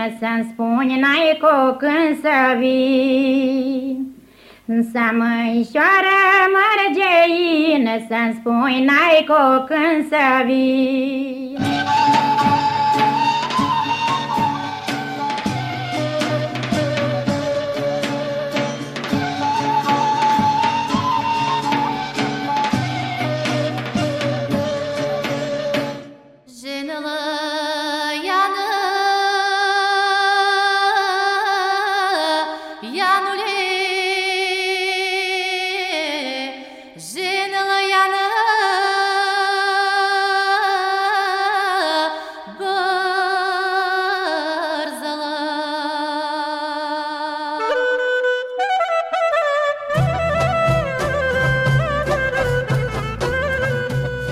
mărgeină Să-mi spuni n-ai cu când să vin Să măișoară mărgeină Să-mi spuni n-ai cu când să vin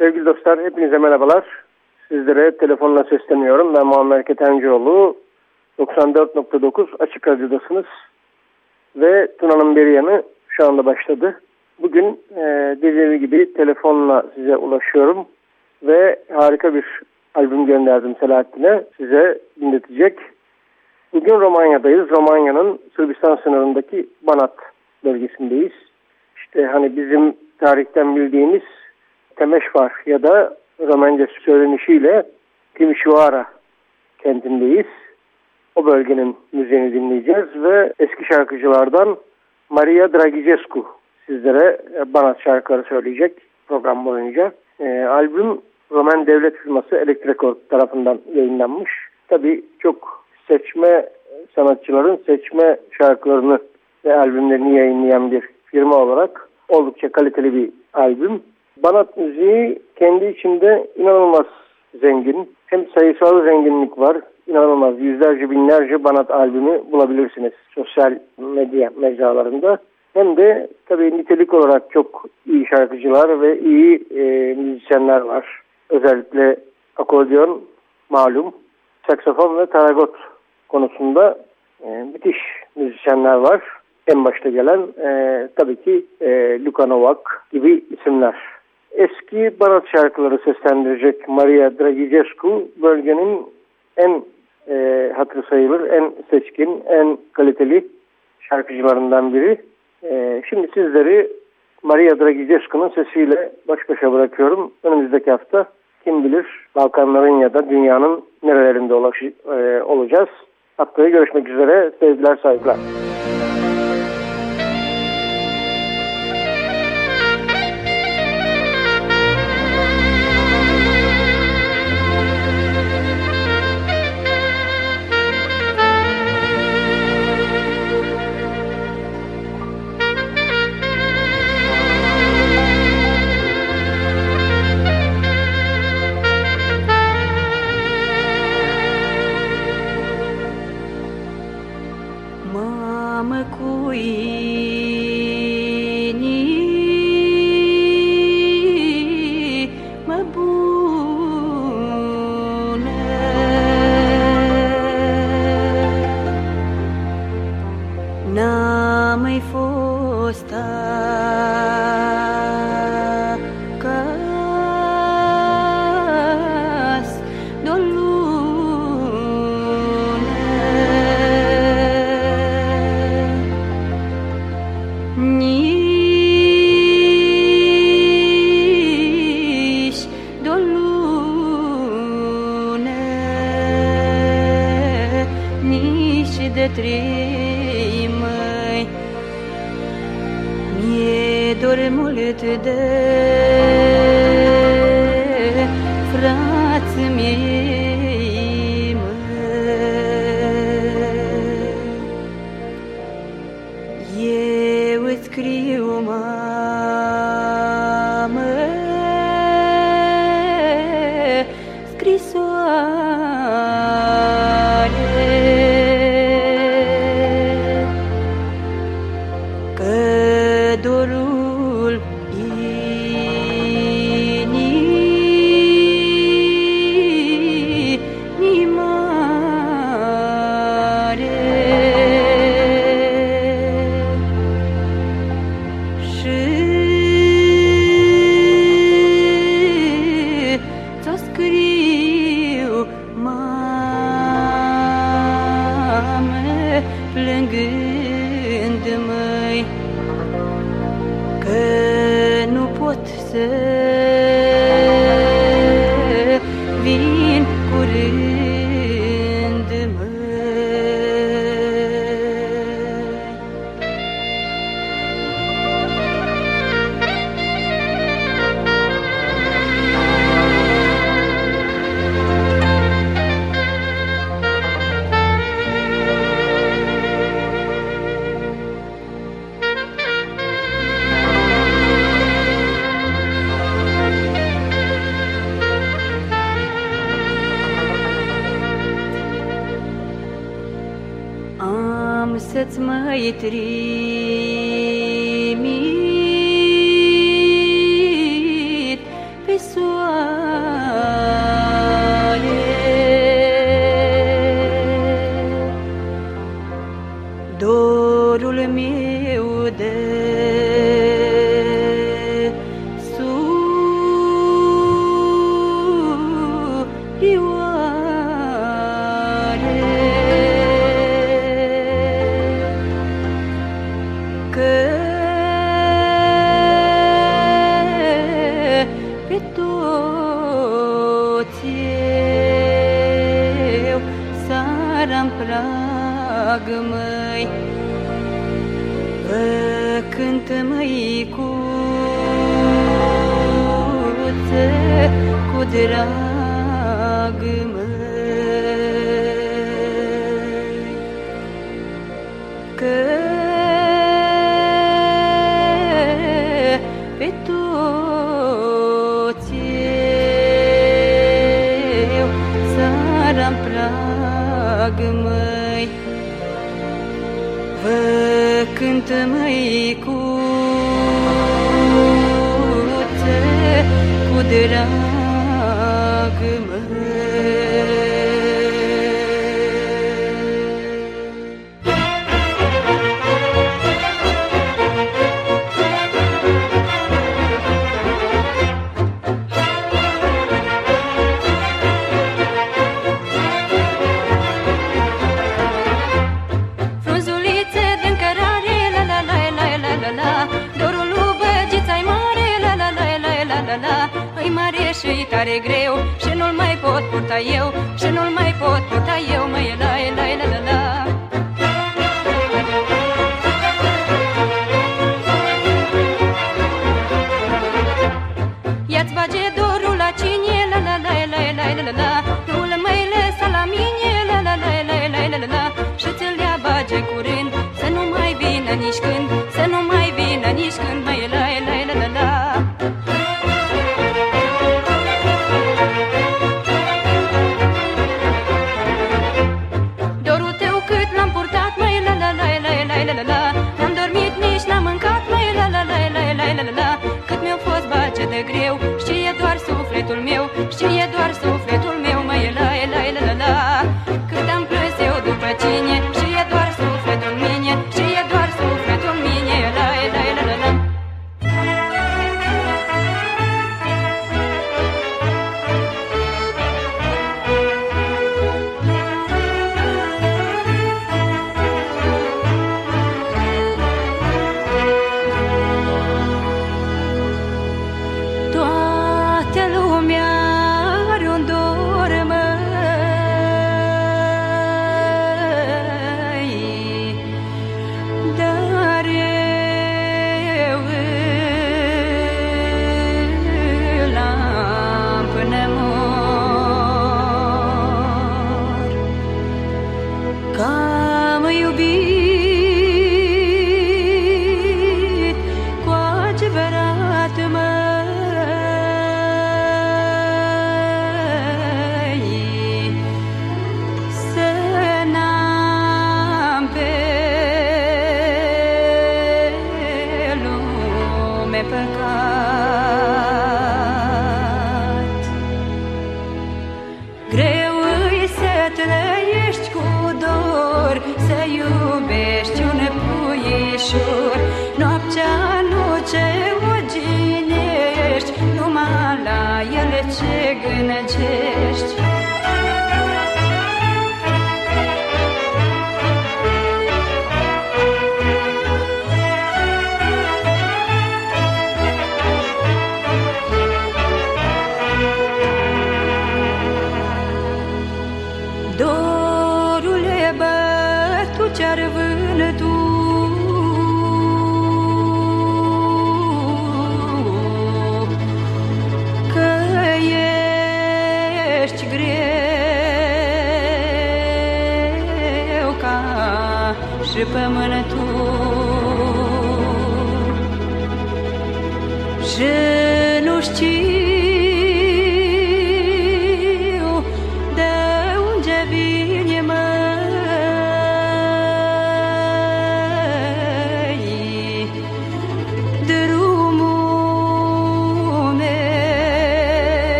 Sevgili dostlar hepinize merhabalar. Sizlere telefonla sesleniyorum. Ben Muammer Ketencoğlu. 94.9 Açık Radyo'dasınız. Ve Tuna'nın bir yanı şu anda başladı. Bugün e, dediğim gibi telefonla size ulaşıyorum. Ve harika bir albüm gönderdim Selahattin'e. Size dinletecek. Bugün Romanya'dayız. Romanya'nın Sırbistan sınırındaki Banat bölgesindeyiz. İşte hani bizim tarihten bildiğimiz Temeşvar ya da Romence söylenişiyle Timișoara kentindeyiz. O bölgenin müziğini dinleyeceğiz ve eski şarkıcılardan Maria Dragicescu sizlere Banat şarkıları söyleyecek program boyunca. E, albüm Roman Devlet Firması Elektrekord tarafından yayınlanmış. Tabii çok seçme sanatçıların seçme şarkılarını ve albümlerini yayınlayan bir firma olarak oldukça kaliteli bir albüm. Banat müziği kendi içinde inanılmaz zengin. Hem sayısal zenginlik var, inanılmaz yüzlerce binlerce Banat albümü bulabilirsiniz sosyal medya mecralarında. Hem de tabii nitelik olarak çok iyi şarkıcılar ve iyi e, müzisyenler var. Özellikle akordeon malum, saksafon ve taragot konusunda e, müthiş müzisyenler var. En başta gelen e, tabii ki e, Luka Novak gibi isimler. Eski Banat şarkıları seslendirecek Maria Dragicescu bölgenin en e, hatırı sayılır, en seçkin, en kaliteli şarkıcılarından biri. E, şimdi sizleri Maria Dragicescu'nun sesiyle baş başa bırakıyorum. Önümüzdeki hafta kim bilir Balkanların ya da dünyanın nerelerinde e, olacağız. Haftaya görüşmek üzere. Sevgiler, saygılar. iar-mi prag măi Cântă măicuță cu drag măi. freedom care greu Și nu-l mai pot purta eu Și nu-l mai pot purta eu, mă, e da la la.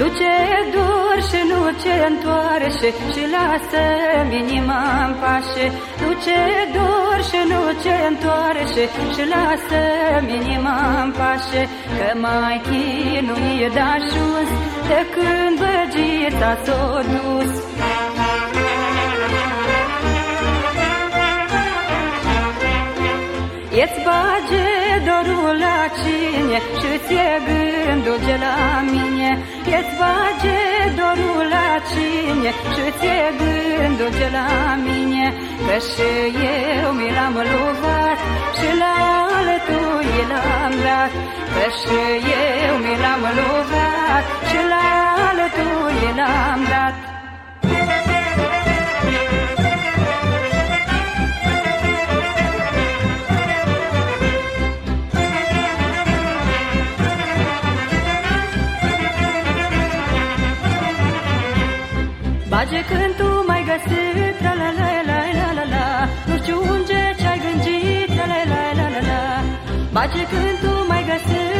Duce dor și nu ce întoarce Și lasă inima în pașe. Duce dor și nu ce întoarce Și lasă inima în pașe. Că mai chinuie de ajuns De când băgita s-o dus Îți bage dorul la cine Și ți-e gândul de la mine. Îți bage dorul la cine Și ți-e gândul de la mine. Că și eu mi l-am luat Și la altul i l-am dat. Că și eu mi l-am luat Și la altul i l-am dat Bage când tu mai găsit la la la la la la la. Nu știu unde ce-ai gândit la la la la la la. Bage când tu mai găsit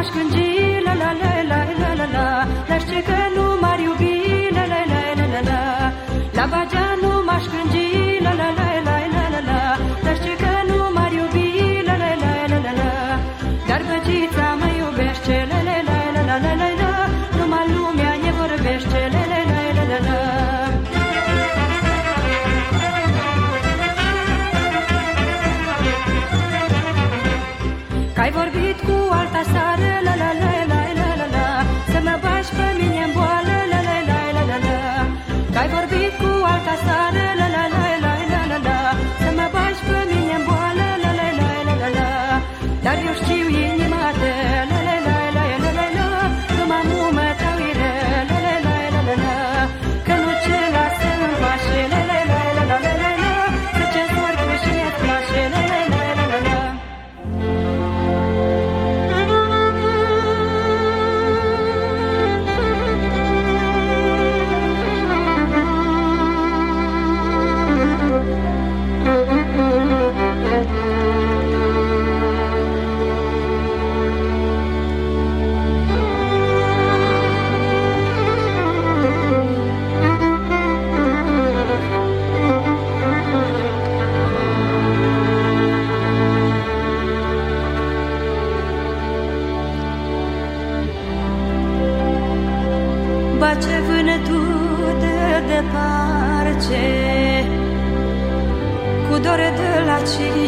aşkın touching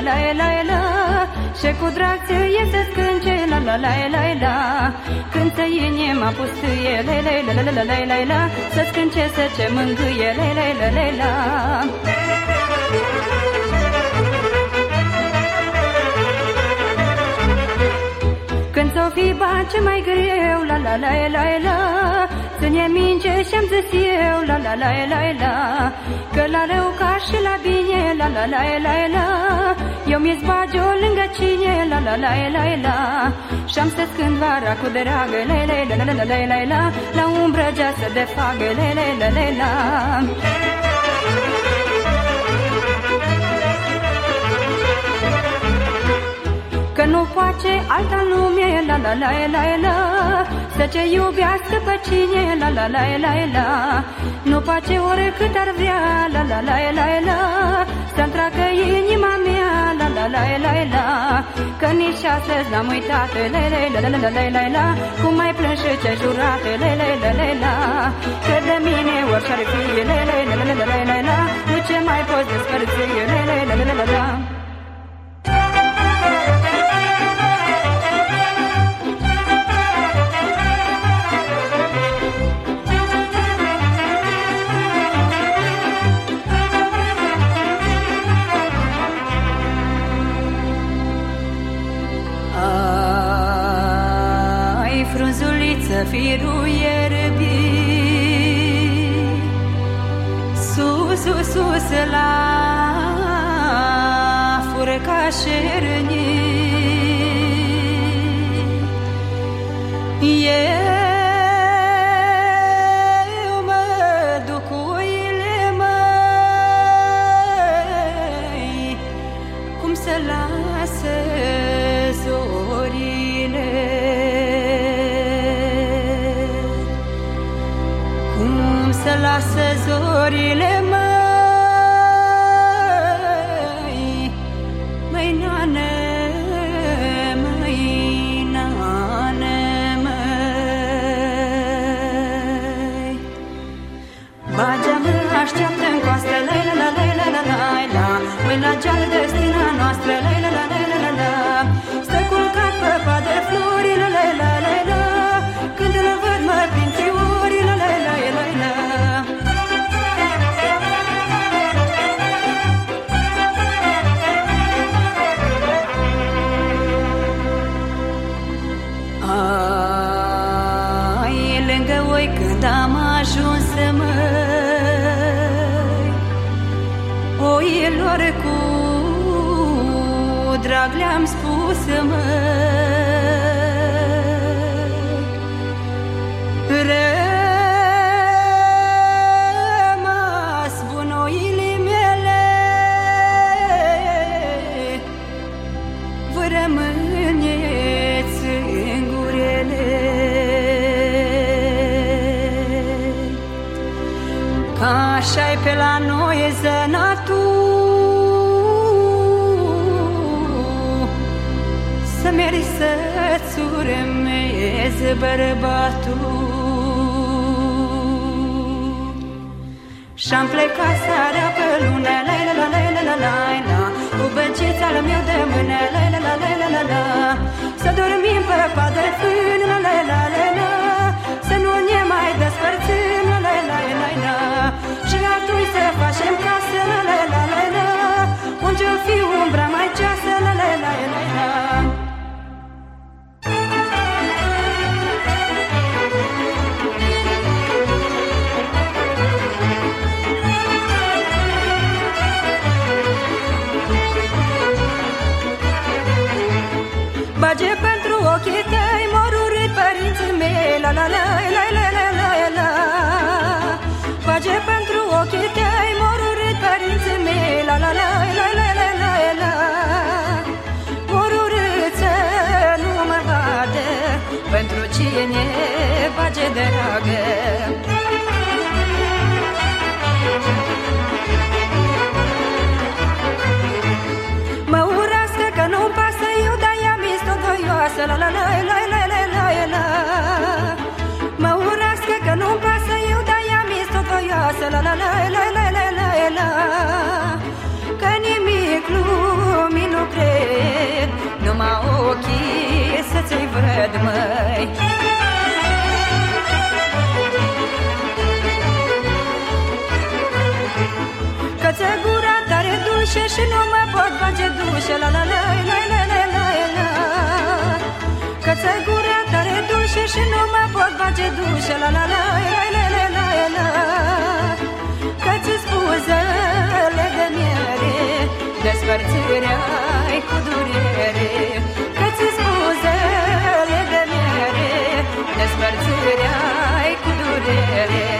la la la la la Și cu drag ți iese scânce, la la la la la Când să inima pustie, la la la la la la la la Să scânce să ce mângâie, la la la la la Când ți-o fi ce mai greu, la la la la la Ține minge și-am zis eu, la la la la la Că la rău ca și la bine, la la la la la eu mi-e zbagi lângă cine La la la la la Și-am stăt când vara cu dragă La la la la la la la la La umbră geasă de fagă La la la la la Că nu face alta lume La la la la la Să ce iubească pe cine La la la la la Nu face oricât ar vrea La la la la la Să-mi tracă inima la la la la la Că nici astăzi n-am uitat, la la la la la la la la Cum mai plâns și ce jurat, la la la la la Că de mine orice-ar fi, la la la la la la la la Nu ce mai poți despărți, la la la la la la zăfirul ierbii. Sus, sus, sus la furcașernii lasă zorile măi Măi nane, măi. Nane, măi Bagea mă așteaptă în coastă, la la la la la la la. Mâna geală destina noastră, la la la urmezi bărbatul Și-am plecat seara pe lună, la la la la la la la la Cu băncița al meu de mână, la la la la la la la Să dormim pe pat de fân, la la la la la Să nu ne mai despărțim, la la la la la Și atunci să facem casă, la la la la la Unde-o fi umbra mai ceasă, la la la la la Bage Numai ochii să-ți-i văd, măi Că ți gura tare dulce și nu mă pot face dușe La la la la la la la la Că ți gura tare dulce și nu mă pot face dușe La la la la la la la la Că ți spuzele de miere Despărțirea cu durere re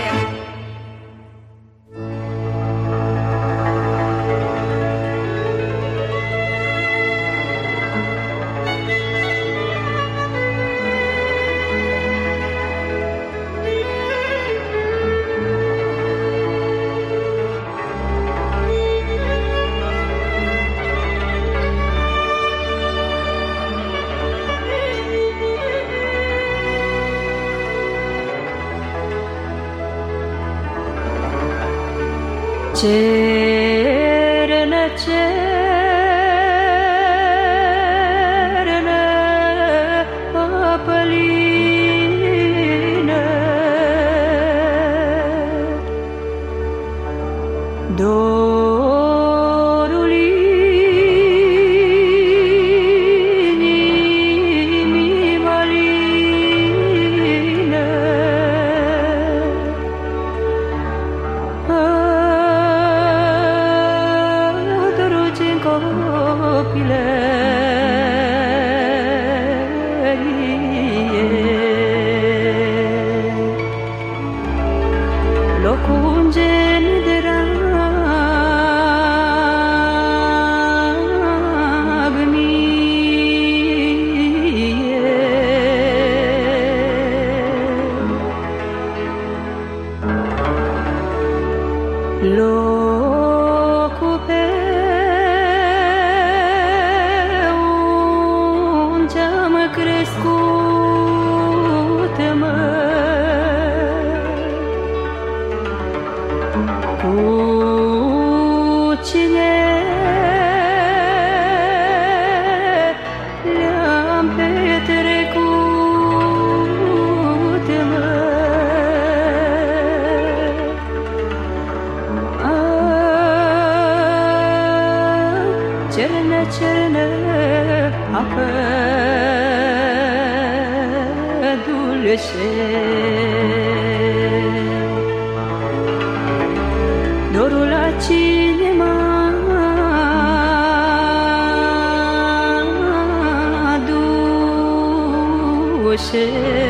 谁是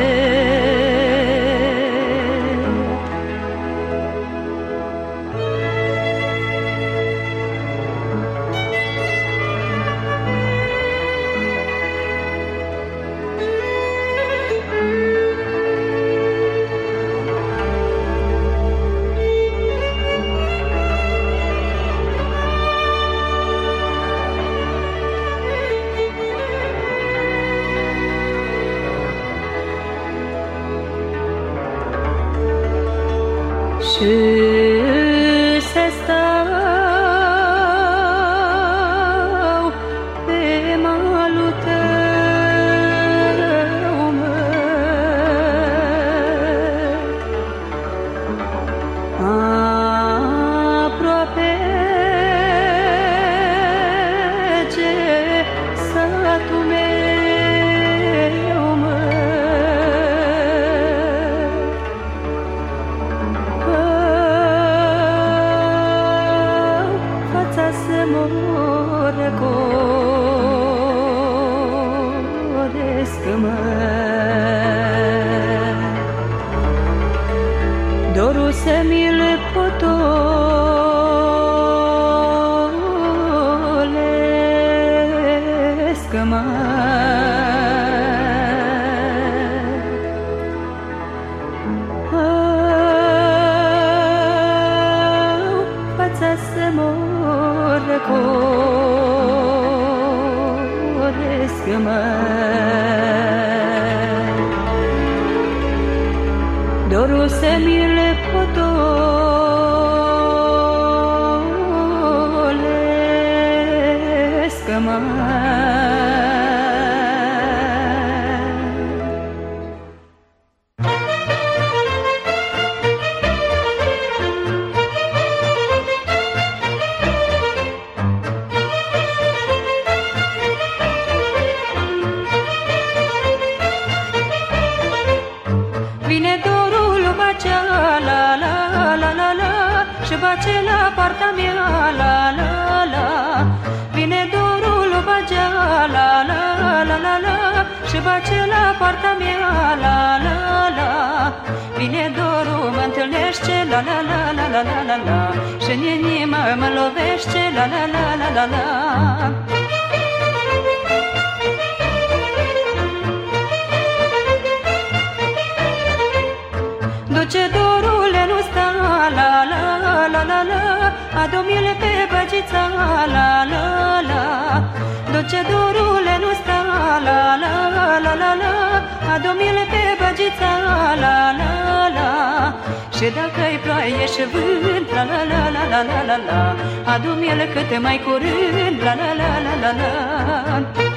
mă. Dorul se mi le potor la la la la la la la la Și în inimă mă lovește la la la la la la Duce dorule nu sta la la la la la Adu-mi pe băgița la la la Duce dorule nu la la la la la Adomile pe băgița la la la Și dacă-i ploaie și vânt la la la la la la la la Adumile câte mai curând la la la la la la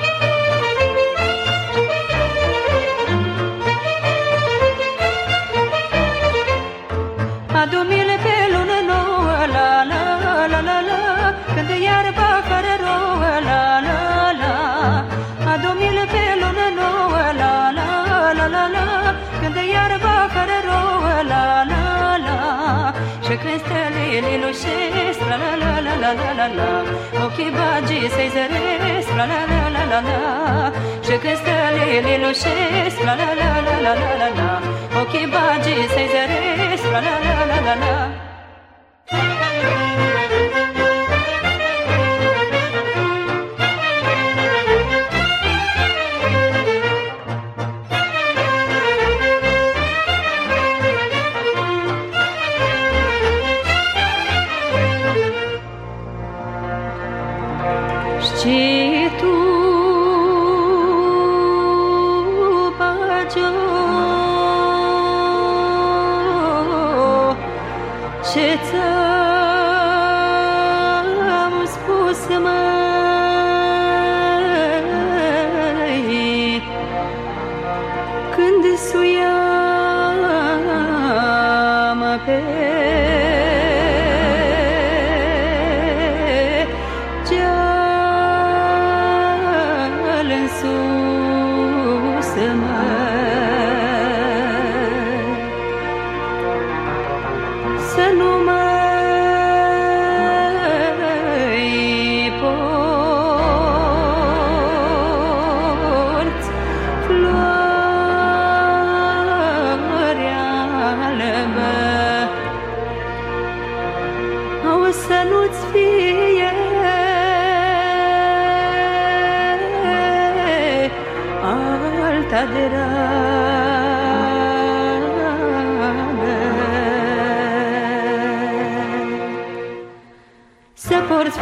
când iarba care rouă la la la Și când stelele lușesc la la la la la la la la Ochii bagii să-i zăresc la la la la la la Și când stelele lușesc la la la la la la la la Ochii bagii să-i zăresc la la la la la la Thank.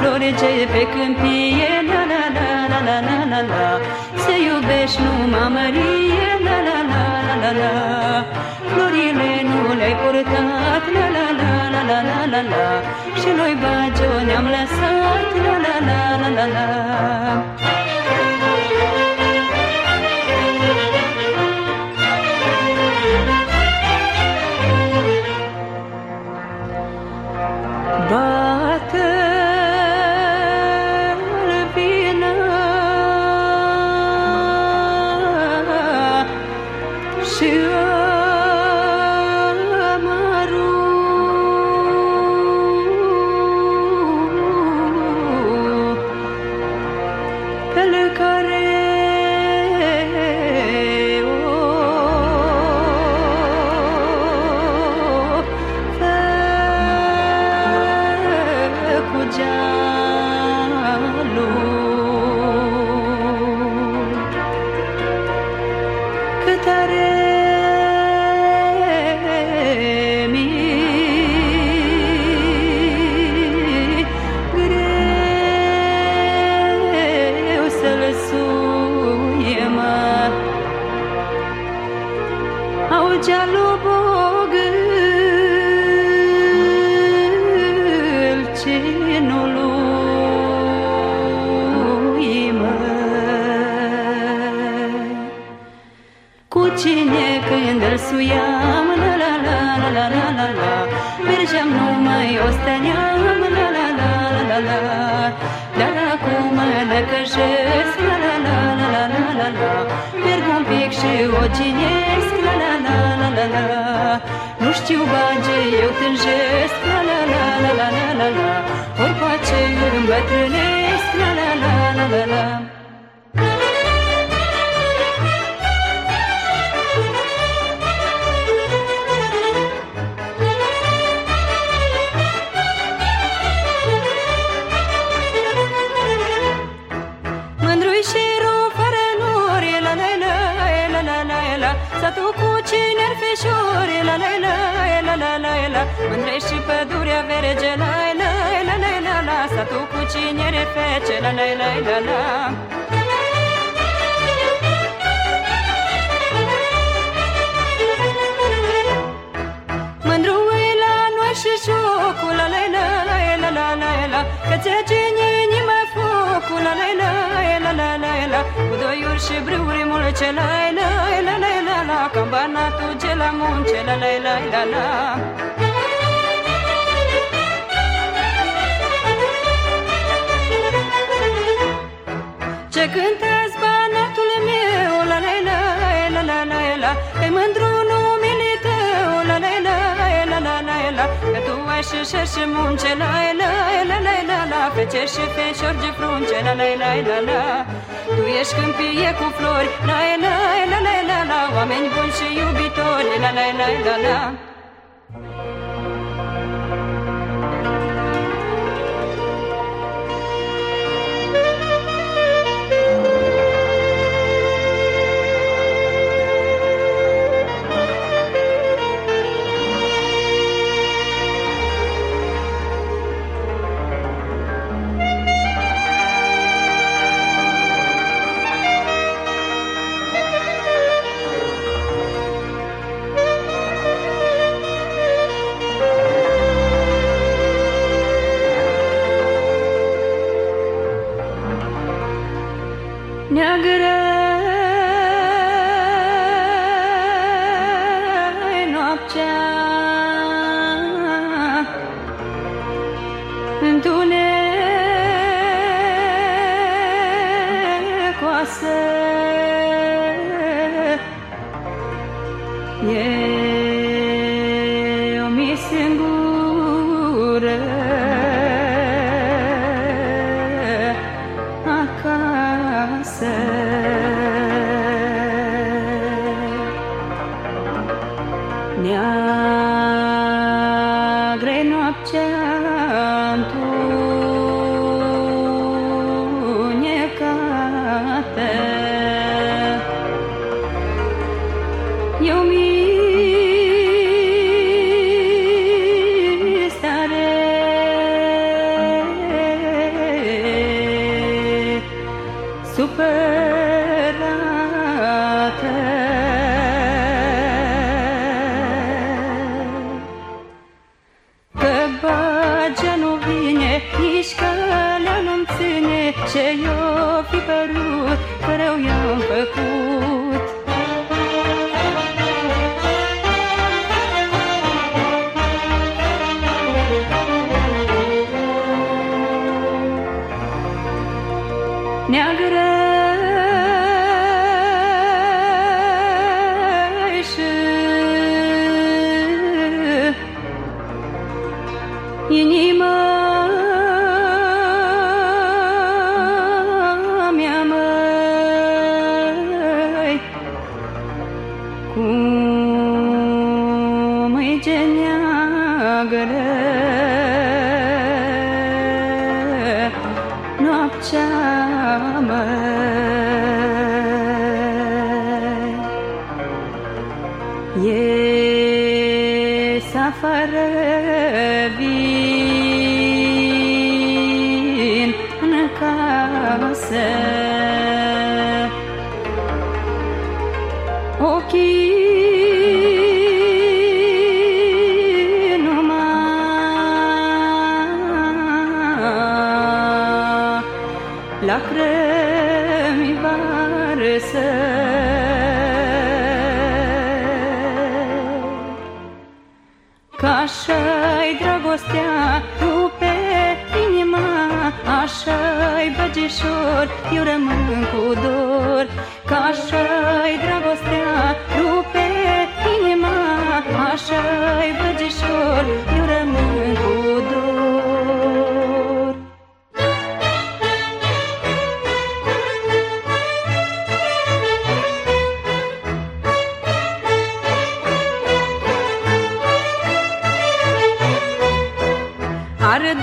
Să porți florege pe câmpie, la la la la la la la la Să iubești numai mărie, la la la la la la Florile nu le-ai purtat, la la la la la la la la Și noi bagio ne-am lăsat, la la la la la la pic și o cinesc, la la la la la la Nu știu bage, eu tânjesc, la la la la la la la la Ori poate îmbătrânesc, la la la la la la pădurea verge, la la la la la la Satul cu cineri fece, la la la la la Mândru e la noi și jocul, la la la la la la la la Că ți-a cine inima focul, la la la la la la la Cu doi uri și brâuri mulce, la la la la la la Cambanatul ce la munce, la la la la la Ce cântați banatul meu, la la la la la la la Pe mândru numele tău, la la la la la la la Că tu ai și șer și munce La la la la la la Fece și feșor de frunce La la la la la Tu ești câmpie cu flori La la la la la la Oameni buni și iubitori La la la la la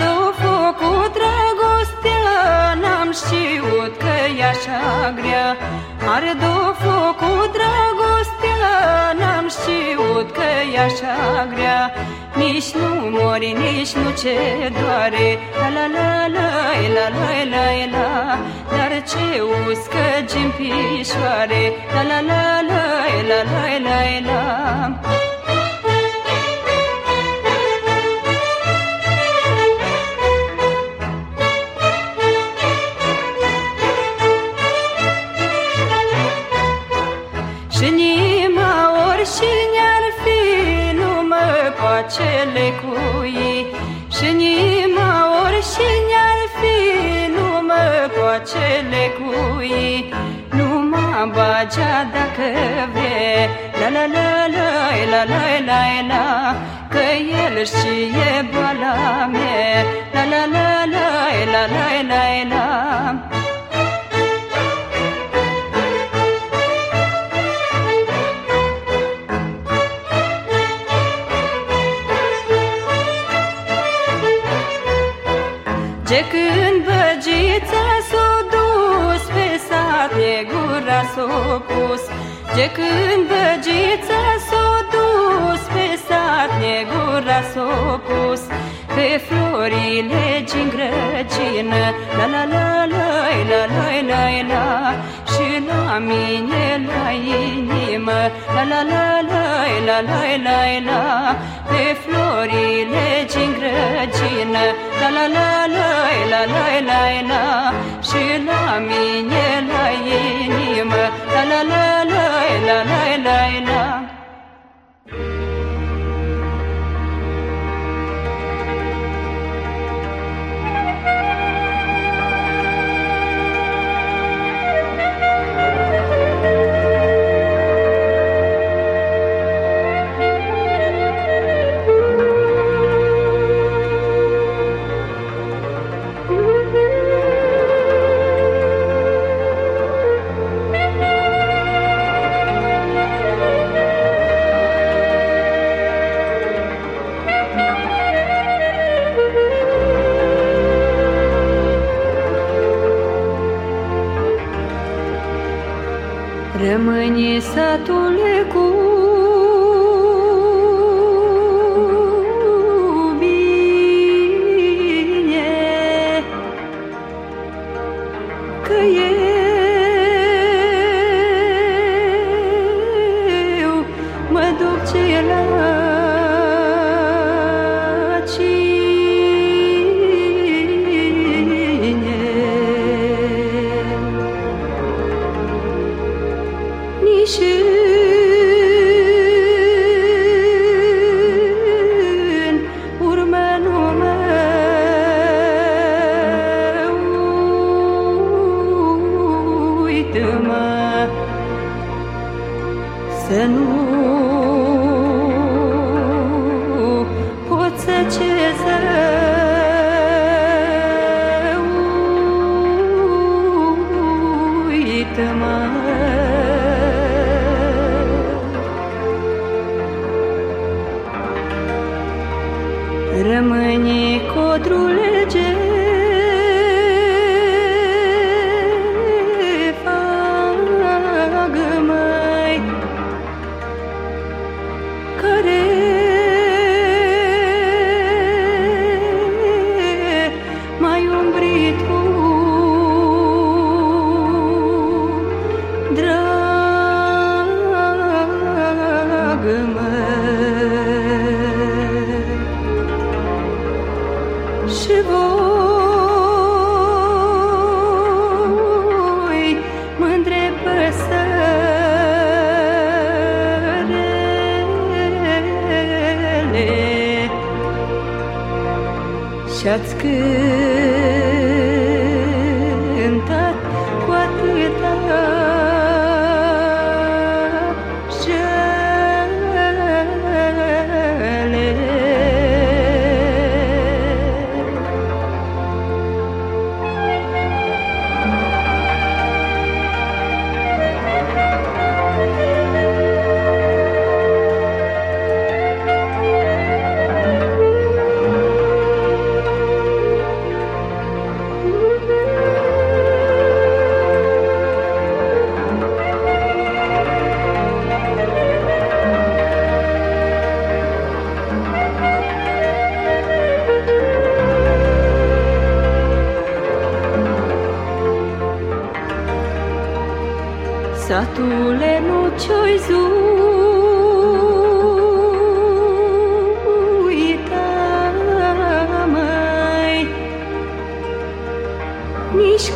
dă focul dragostea N-am știut că e așa grea. Are dă focul dragostea N-am știut că e așa grea. Nici nu mori, nici nu ce doare. La la la la la la la la. Dar ce uscăgi în pișoare? La la la la la la la la. Lecui Nu mă bagea dacă vre La la la la la la la la Că el știe boala mea La la la la la la la la Ce s-o pus Ce când băgița s-o dus Pe sat de gura s-o pus Pe florile din grăcină La la la la la la la la Și la mine la inimă La la la la la la la la Pe florile din grăcină La la la la la la la la Și la mine la inimă La la la la la la la la a Satule nu ce-oi zuita mai Nici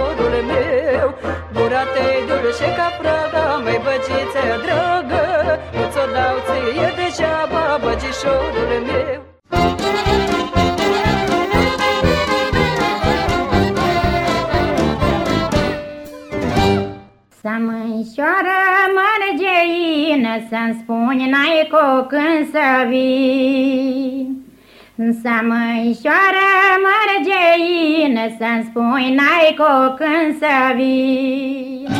dorul meu. Gura te dulce ca prada, mai băgiță dragă. Nu ți-o dau ție degeaba, băgișorul meu. Să mânșoară mărgeină, să-mi spuni n-ai cu când să vii. Să măișoară mărgeină Să-mi spui n-ai cu când să vii.